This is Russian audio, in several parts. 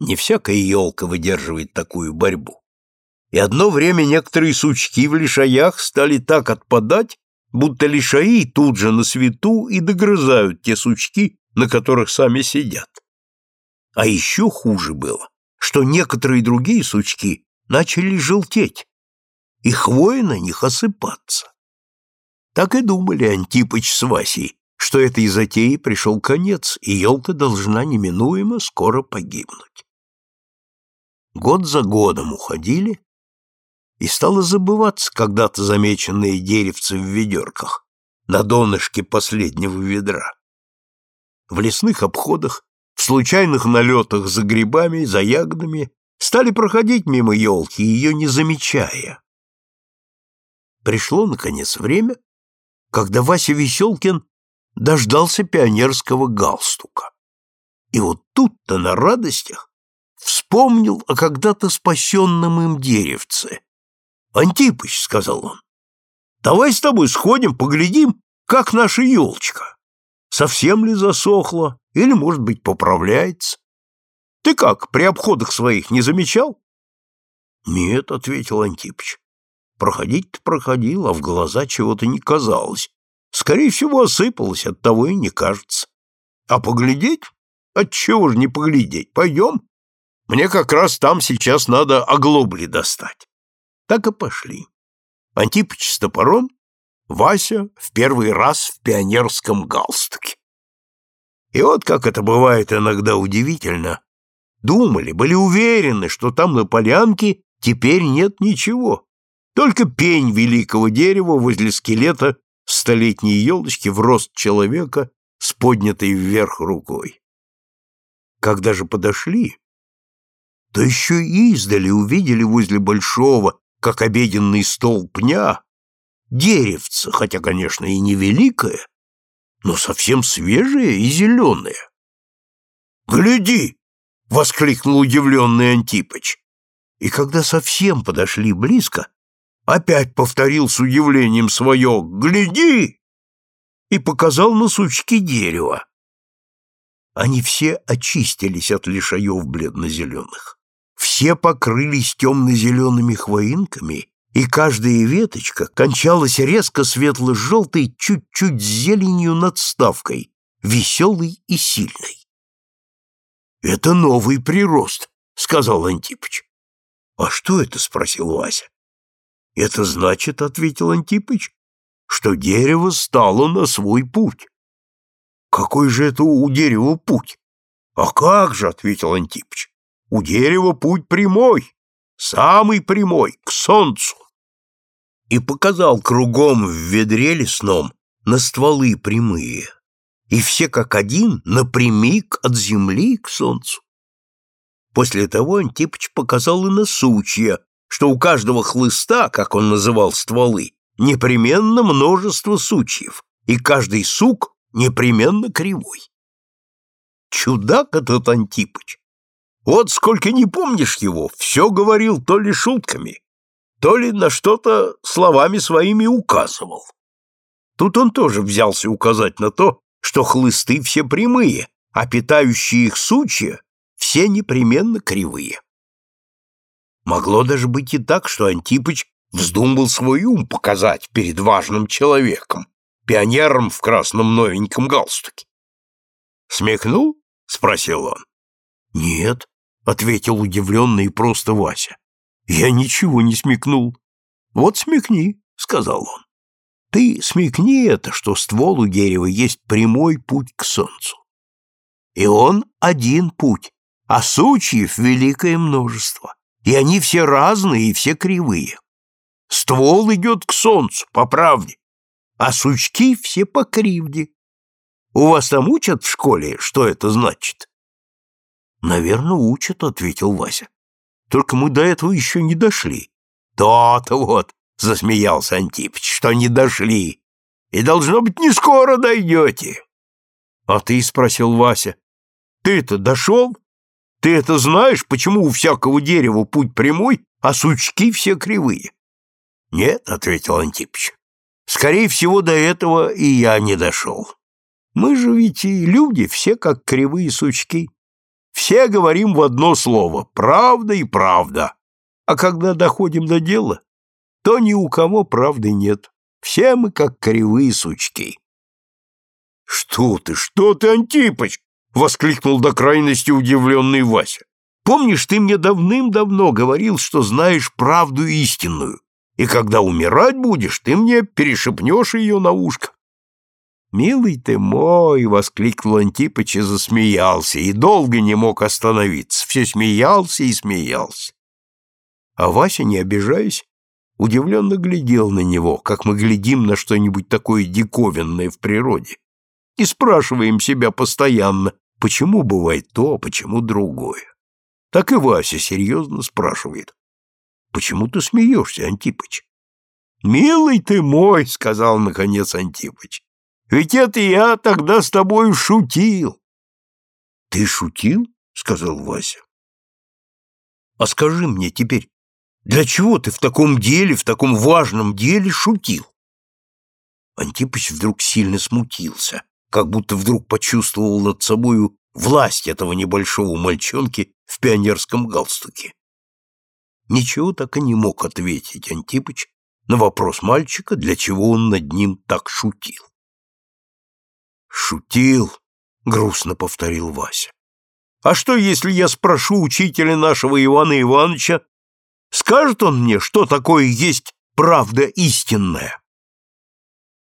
Не всякая елка выдерживает такую борьбу. И одно время некоторые сучки в лишаях стали так отпадать, будто лишаи тут же на свету и догрызают те сучки, на которых сами сидят. А еще хуже было, что некоторые другие сучки начали желтеть, и хвои на них осыпаться. Так и думали Антипыч с Васей, что этой затеи пришел конец, и елка должна неминуемо скоро погибнуть. Год за годом уходили, и стало забываться когда-то замеченные деревцы в ведерках на донышке последнего ведра. В лесных обходах, в случайных налетах за грибами, за ягодами стали проходить мимо елки, ее не замечая. Пришло, наконец, время, когда Вася Веселкин дождался пионерского галстука. И вот тут-то на радостях вспомнил о когда-то спасенном им деревце. «Антипыч», — сказал он, — «давай с тобой сходим, поглядим, как наша елочка. Совсем ли засохла или, может быть, поправляется? Ты как, при обходах своих не замечал?» «Нет», — ответил Антипыч. Проходить-то проходил, а в глаза чего-то не казалось. Скорее всего, осыпалось, оттого и не кажется. А поглядеть? Отчего же не поглядеть? Пойдем. Мне как раз там сейчас надо оглобли достать. Так и пошли. Антипыч с топором, Вася в первый раз в пионерском галстуке. И вот как это бывает иногда удивительно. Думали, были уверены, что там на полянке теперь нет ничего. Только пень великого дерева возле скелета столетней елочки в рост человека с поднятой вверх рукой. Когда же подошли, то еще и издали увидели возле большого, как обеденный стол пня, деревце, хотя, конечно, и не великое, но совсем свежее и зеленое. «Гляди!» — воскликнул удивленный Антипыч. И когда совсем подошли близко, опять повторил с удивлением свое «Гляди!» и показал на сучки дерева. Они все очистились от лишаев бледно-зеленых. Все покрылись темно-зелеными хвоинками, и каждая веточка кончалась резко светло-желтой, чуть-чуть зеленью над ставкой, веселой и сильной. «Это новый прирост», — сказал Антипыч. «А что это?» — спросил Вася. Это значит, — ответил Антипыч, — что дерево стало на свой путь. Какой же это у дерева путь? А как же, — ответил Антипыч, — у дерева путь прямой, самый прямой, к солнцу. И показал кругом в ведре лесном на стволы прямые, и все как один напрямик от земли к солнцу. После того Антипыч показал и на сучья, что у каждого хлыста, как он называл стволы, непременно множество сучьев, и каждый сук непременно кривой. Чудак этот Антипыч. Вот сколько не помнишь его, все говорил то ли шутками, то ли на что-то словами своими указывал. Тут он тоже взялся указать на то, что хлысты все прямые, а питающие их сучья все непременно кривые. Могло даже быть и так, что Антипыч вздумал свой ум показать перед важным человеком, пионером в красном новеньком галстуке. «Смекнул?» — спросил он. «Нет», — ответил удивленный и просто Вася. «Я ничего не смекнул». «Вот смекни», — сказал он. «Ты смекни это, что ствол у дерева есть прямой путь к солнцу. И он один путь, а сучьев великое множество и они все разные и все кривые. Ствол идет к солнцу, по правде, а сучки все по кривде. У вас там учат в школе, что это значит? Наверное, учат, ответил Вася. Только мы до этого еще не дошли. То-то вот, засмеялся Антипыч, что не дошли. И должно быть, не скоро дойдете. А ты, спросил Вася, ты-то дошел? Ты это знаешь, почему у всякого дерева путь прямой, а сучки все кривые? Нет, — ответил Антипыч. Скорее всего, до этого и я не дошел. Мы же ведь и люди, все как кривые сучки. Все говорим в одно слово «правда» и «правда». А когда доходим до дела, то ни у кого правды нет. Все мы как кривые сучки. «Что ты, что ты, Антипыч?» — воскликнул до крайности удивленный Вася. «Помнишь, ты мне давным-давно говорил, что знаешь правду истинную, и когда умирать будешь, ты мне перешепнешь ее на ушко. «Милый ты мой!» — воскликнул Антипыч и засмеялся, и долго не мог остановиться, все смеялся и смеялся. А Вася, не обижаясь, удивленно глядел на него, как мы глядим на что-нибудь такое диковинное в природе, и спрашиваем себя постоянно, почему бывает то, почему другое. Так и Вася серьезно спрашивает, почему ты смеешься, Антипыч? «Милый ты мой!» — сказал, наконец, Антипыч. Ведь это я тогда с тобой шутил. — Ты шутил? — сказал Вася. — А скажи мне теперь, для чего ты в таком деле, в таком важном деле шутил? Антипыч вдруг сильно смутился, как будто вдруг почувствовал над собою власть этого небольшого мальчонки в пионерском галстуке. Ничего так и не мог ответить Антипыч на вопрос мальчика, для чего он над ним так шутил. «Шутил», — грустно повторил Вася. «А что, если я спрошу учителя нашего Ивана Ивановича, скажет он мне, что такое есть правда истинная?»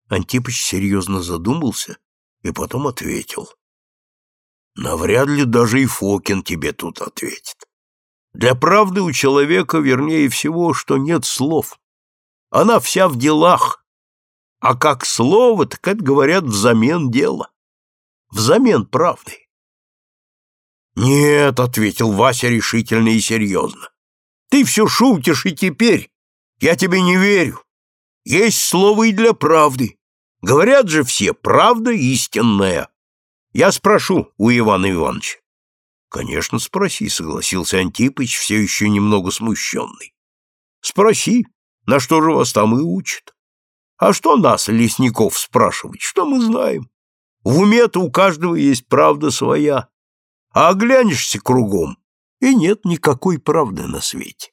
Антипыч серьезно задумался и потом ответил. «Навряд ли даже и Фокин тебе тут ответит. Для правды у человека, вернее всего, что нет слов. Она вся в делах, а как слово, так это, говорят, взамен дела. Взамен правды. «Нет», — ответил Вася решительно и серьезно. «Ты все шутишь и теперь. Я тебе не верю. Есть слово и для правды. Говорят же все, правда истинная. Я спрошу у Ивана Ивановича». «Конечно, спроси», — согласился Антипыч, все еще немного смущенный. «Спроси, на что же вас там и учат?» А что нас, лесников, спрашивать? Что мы знаем? В уме-то у каждого есть правда своя. А оглянешься кругом, и нет никакой правды на свете.